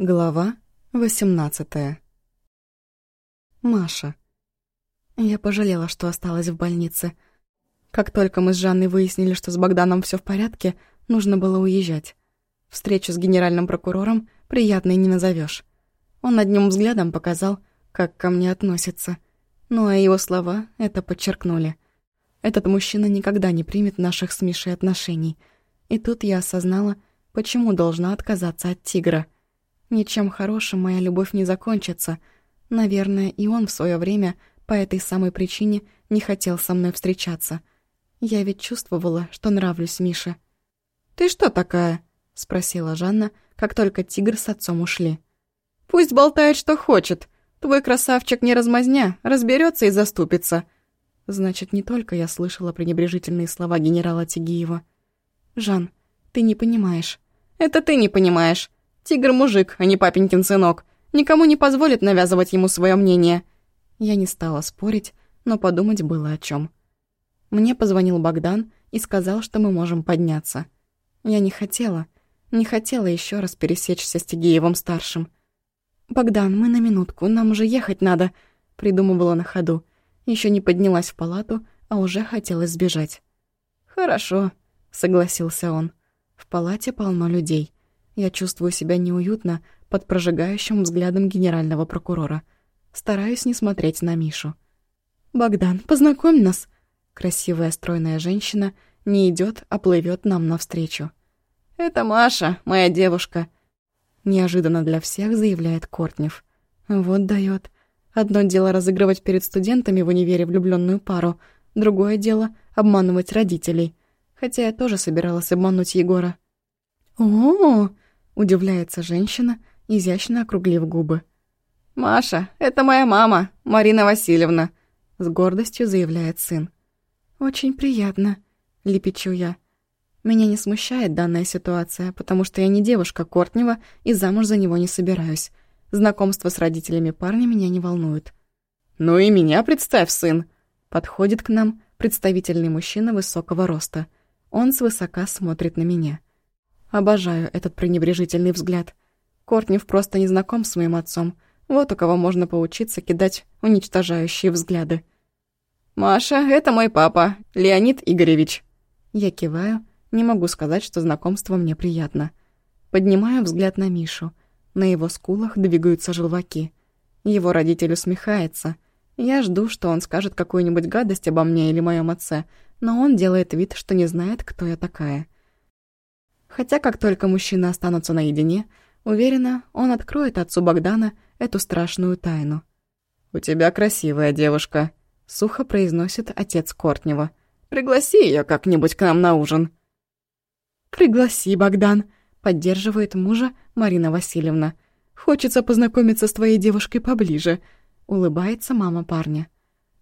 Глава 18 Маша. Я пожалела, что осталась в больнице. Как только мы с Жанной выяснили, что с Богданом все в порядке, нужно было уезжать. Встречу с генеральным прокурором приятной не назовешь. Он одним взглядом показал, как ко мне относится. Ну а его слова это подчеркнули. Этот мужчина никогда не примет наших с Мишей отношений. И тут я осознала, почему должна отказаться от тигра — Ничем хорошим моя любовь не закончится. Наверное, и он в свое время по этой самой причине не хотел со мной встречаться. Я ведь чувствовала, что нравлюсь Мише. «Ты что такая?» — спросила Жанна, как только тигр с отцом ушли. «Пусть болтает, что хочет. Твой красавчик не размазня, разберется и заступится». Значит, не только я слышала пренебрежительные слова генерала Тигиева. «Жан, ты не понимаешь». «Это ты не понимаешь. Тигр мужик, а не папенькин сынок. Никому не позволит навязывать ему свое мнение. Я не стала спорить, но подумать было о чем. Мне позвонил Богдан и сказал, что мы можем подняться. Я не хотела, не хотела еще раз пересечься с Тигеевым-старшим. «Богдан, мы на минутку, нам уже ехать надо», — придумывала на ходу. Еще не поднялась в палату, а уже хотелось сбежать. «Хорошо», — согласился он. В палате полно людей. Я чувствую себя неуютно под прожигающим взглядом генерального прокурора. Стараюсь не смотреть на Мишу. «Богдан, познакомь нас!» Красивая стройная женщина не идет, а плывет нам навстречу. «Это Маша, моя девушка», — неожиданно для всех заявляет Кортнев. Вот дает. Одно дело разыгрывать перед студентами в универе влюбленную пару, другое дело — обманывать родителей. Хотя я тоже собиралась обмануть Егора. «О-о-о!» Удивляется женщина, изящно округлив губы. «Маша, это моя мама, Марина Васильевна», — с гордостью заявляет сын. «Очень приятно», — лепечу я. Меня не смущает данная ситуация, потому что я не девушка Кортнева и замуж за него не собираюсь. Знакомство с родителями парня меня не волнует. «Ну и меня представь, сын!» Подходит к нам представительный мужчина высокого роста. Он свысока смотрит на меня. Обожаю этот пренебрежительный взгляд. Кортнев просто не знаком с моим отцом. Вот у кого можно поучиться кидать уничтожающие взгляды. «Маша, это мой папа, Леонид Игоревич». Я киваю, не могу сказать, что знакомство мне приятно. Поднимаю взгляд на Мишу. На его скулах двигаются желваки. Его родитель усмехается. Я жду, что он скажет какую-нибудь гадость обо мне или моем отце, но он делает вид, что не знает, кто я такая. Хотя как только мужчины останутся наедине, уверена, он откроет отцу Богдана эту страшную тайну. «У тебя красивая девушка», — сухо произносит отец Кортнева. «Пригласи ее как-нибудь к нам на ужин». «Пригласи, Богдан», — поддерживает мужа Марина Васильевна. «Хочется познакомиться с твоей девушкой поближе», — улыбается мама парня.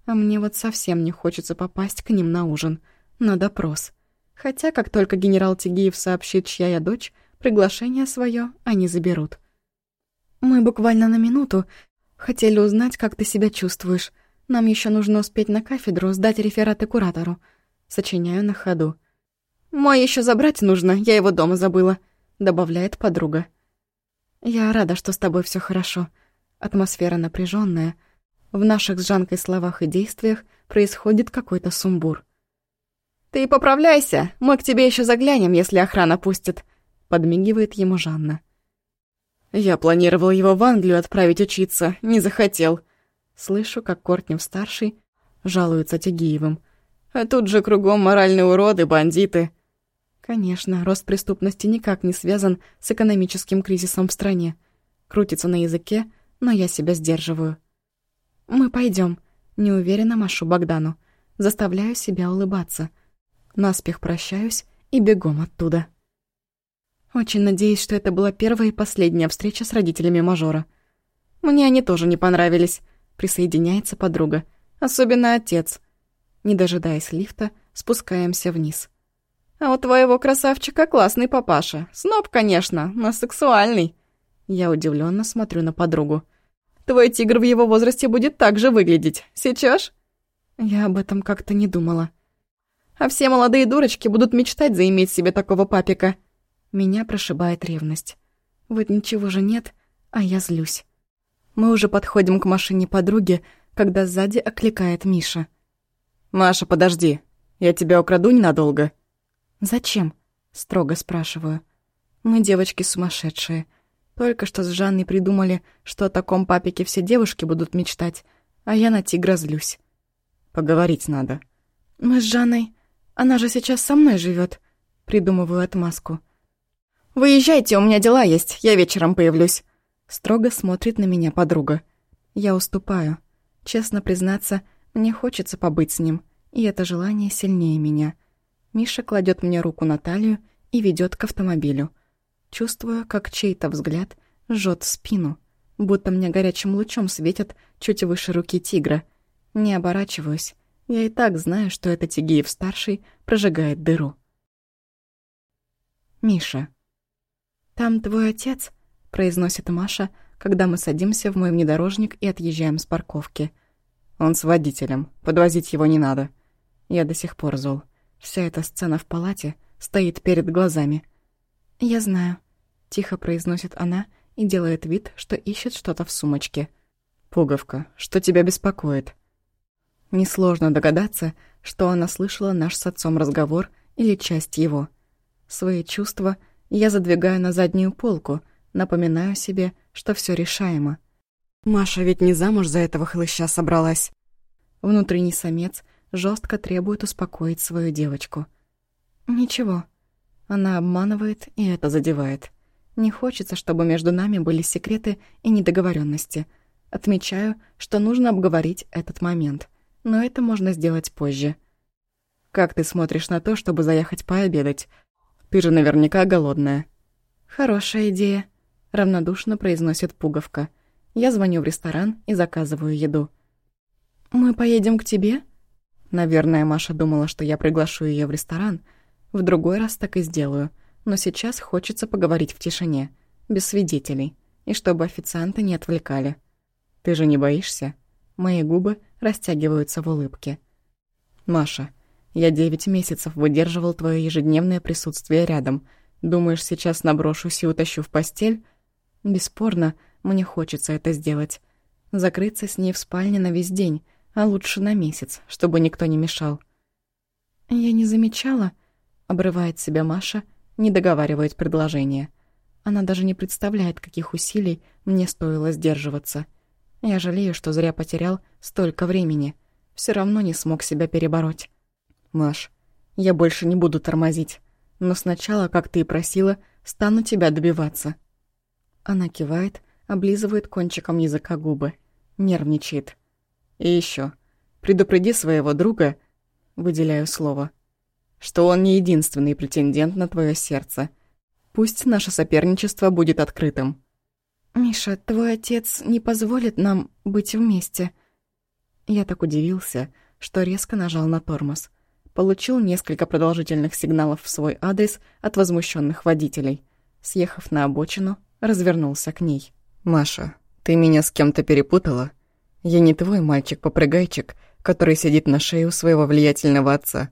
«А мне вот совсем не хочется попасть к ним на ужин, на допрос». Хотя, как только генерал Тигиев сообщит, чья я дочь, приглашение свое они заберут. «Мы буквально на минуту. Хотели узнать, как ты себя чувствуешь. Нам еще нужно успеть на кафедру сдать рефераты куратору». Сочиняю на ходу. «Мой еще забрать нужно, я его дома забыла», — добавляет подруга. «Я рада, что с тобой все хорошо. Атмосфера напряженная. В наших с Жанкой словах и действиях происходит какой-то сумбур. «Ты поправляйся, мы к тебе еще заглянем, если охрана пустит», — подмигивает ему Жанна. «Я планировал его в Англию отправить учиться, не захотел». Слышу, как Кортнев-старший жалуется Тягиевым. «А тут же кругом моральные уроды, бандиты». Конечно, рост преступности никак не связан с экономическим кризисом в стране. Крутится на языке, но я себя сдерживаю. «Мы пойдем, неуверенно машу Богдану. Заставляю себя улыбаться — наспех прощаюсь и бегом оттуда. Очень надеюсь, что это была первая и последняя встреча с родителями мажора. Мне они тоже не понравились, присоединяется подруга. Особенно отец. Не дожидаясь лифта, спускаемся вниз. А у твоего красавчика классный папаша. Сноб, конечно, но сексуальный. Я удивленно смотрю на подругу. Твой тигр в его возрасте будет так же выглядеть. Сечешь? Я об этом как-то не думала. А все молодые дурочки будут мечтать заиметь себе такого папика. Меня прошибает ревность. Вот ничего же нет, а я злюсь. Мы уже подходим к машине подруги, когда сзади окликает Миша. «Маша, подожди, я тебя украду ненадолго». «Зачем?» — строго спрашиваю. «Мы девочки сумасшедшие. Только что с Жанной придумали, что о таком папике все девушки будут мечтать, а я на тигра злюсь». «Поговорить надо». «Мы с Жанной... Она же сейчас со мной живет. Придумываю отмазку. «Выезжайте, у меня дела есть, я вечером появлюсь». Строго смотрит на меня подруга. Я уступаю. Честно признаться, мне хочется побыть с ним, и это желание сильнее меня. Миша кладет мне руку на талию и ведет к автомобилю. Чувствую, как чей-то взгляд жжет спину, будто мне горячим лучом светят чуть выше руки тигра. Не оборачиваюсь. Я и так знаю, что это Тигиев-старший прожигает дыру. Миша. «Там твой отец?» произносит Маша, когда мы садимся в мой внедорожник и отъезжаем с парковки. Он с водителем, подвозить его не надо. Я до сих пор зол. Вся эта сцена в палате стоит перед глазами. «Я знаю», — тихо произносит она и делает вид, что ищет что-то в сумочке. «Пуговка, что тебя беспокоит?» Несложно догадаться, что она слышала наш с отцом разговор или часть его. Свои чувства я задвигаю на заднюю полку — Напоминаю себе, что все решаемо. Маша ведь не замуж за этого хлыща собралась. Внутренний самец жестко требует успокоить свою девочку. Ничего. Она обманывает, и это задевает. Не хочется, чтобы между нами были секреты и недоговоренности. Отмечаю, что нужно обговорить этот момент. Но это можно сделать позже. «Как ты смотришь на то, чтобы заехать пообедать? Ты же наверняка голодная». «Хорошая идея», равнодушно произносит пуговка. Я звоню в ресторан и заказываю еду. «Мы поедем к тебе?» Наверное, Маша думала, что я приглашу ее в ресторан. В другой раз так и сделаю. Но сейчас хочется поговорить в тишине, без свидетелей, и чтобы официанты не отвлекали. «Ты же не боишься?» Мои губы растягиваются в улыбке. «Маша, я девять месяцев выдерживал твое ежедневное присутствие рядом. Думаешь, сейчас наброшусь и утащу в постель?» Бесспорно, мне хочется это сделать. Закрыться с ней в спальне на весь день, а лучше на месяц, чтобы никто не мешал. «Я не замечала», — обрывает себя Маша, не договаривает предложение. Она даже не представляет, каких усилий мне стоило сдерживаться. Я жалею, что зря потерял столько времени. Все равно не смог себя перебороть. «Маш, я больше не буду тормозить. Но сначала, как ты и просила, стану тебя добиваться». Она кивает, облизывает кончиком языка губы. Нервничает. «И еще, предупреди своего друга, выделяю слово, что он не единственный претендент на твое сердце. Пусть наше соперничество будет открытым». «Миша, твой отец не позволит нам быть вместе». Я так удивился, что резко нажал на тормоз. Получил несколько продолжительных сигналов в свой адрес от возмущенных водителей. Съехав на обочину, развернулся к ней. «Маша, ты меня с кем-то перепутала? Я не твой мальчик-попрыгайчик, который сидит на шее у своего влиятельного отца.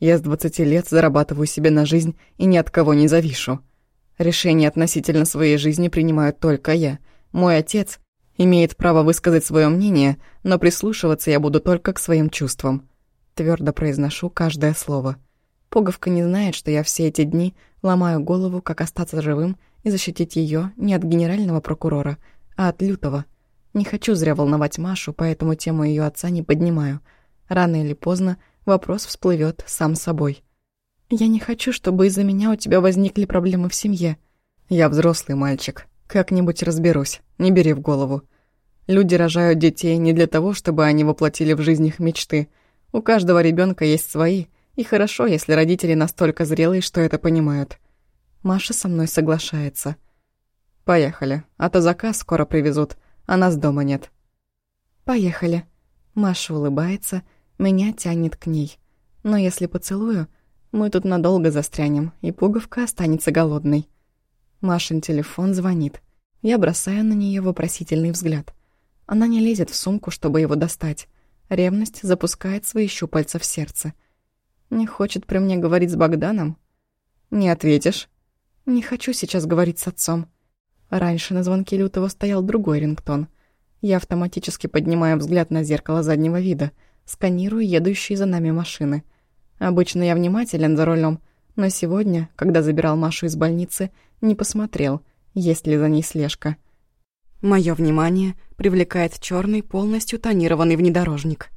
Я с двадцати лет зарабатываю себе на жизнь и ни от кого не завишу. Решение относительно своей жизни принимаю только я. Мой отец имеет право высказать свое мнение, но прислушиваться я буду только к своим чувствам. Твердо произношу каждое слово. Пуговка не знает, что я все эти дни ломаю голову, как остаться живым и защитить ее не от генерального прокурора, а от лютого. Не хочу зря волновать Машу, поэтому тему ее отца не поднимаю. Рано или поздно вопрос всплывет сам собой. «Я не хочу, чтобы из-за меня у тебя возникли проблемы в семье». «Я взрослый мальчик. Как-нибудь разберусь. Не бери в голову. Люди рожают детей не для того, чтобы они воплотили в жизнь их мечты. У каждого ребенка есть свои, и хорошо, если родители настолько зрелые, что это понимают. Маша со мной соглашается. «Поехали, а то заказ скоро привезут, а нас дома нет». «Поехали». Маша улыбается, меня тянет к ней. Но если поцелую, мы тут надолго застрянем, и пуговка останется голодной. Машин телефон звонит. Я бросаю на нее вопросительный взгляд. Она не лезет в сумку, чтобы его достать. Ревность запускает свои щупальца в сердце. Не хочет при мне говорить с Богданом? Не ответишь? Не хочу сейчас говорить с отцом. Раньше на звонке Лютого стоял другой рингтон. Я автоматически поднимаю взгляд на зеркало заднего вида, сканирую едущие за нами машины. Обычно я внимателен за рулем, но сегодня, когда забирал Машу из больницы, не посмотрел, есть ли за ней слежка. Мое внимание привлекает черный, полностью тонированный внедорожник.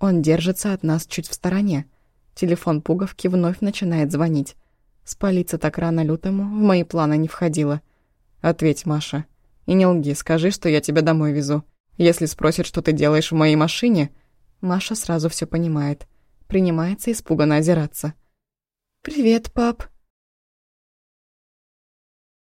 Он держится от нас чуть в стороне. Телефон пуговки вновь начинает звонить. Спалиться так рано лютому в мои планы не входило. «Ответь, Маша. И не лги, скажи, что я тебя домой везу. Если спросят, что ты делаешь в моей машине...» Маша сразу все понимает. Принимается испуганно озираться. «Привет, пап».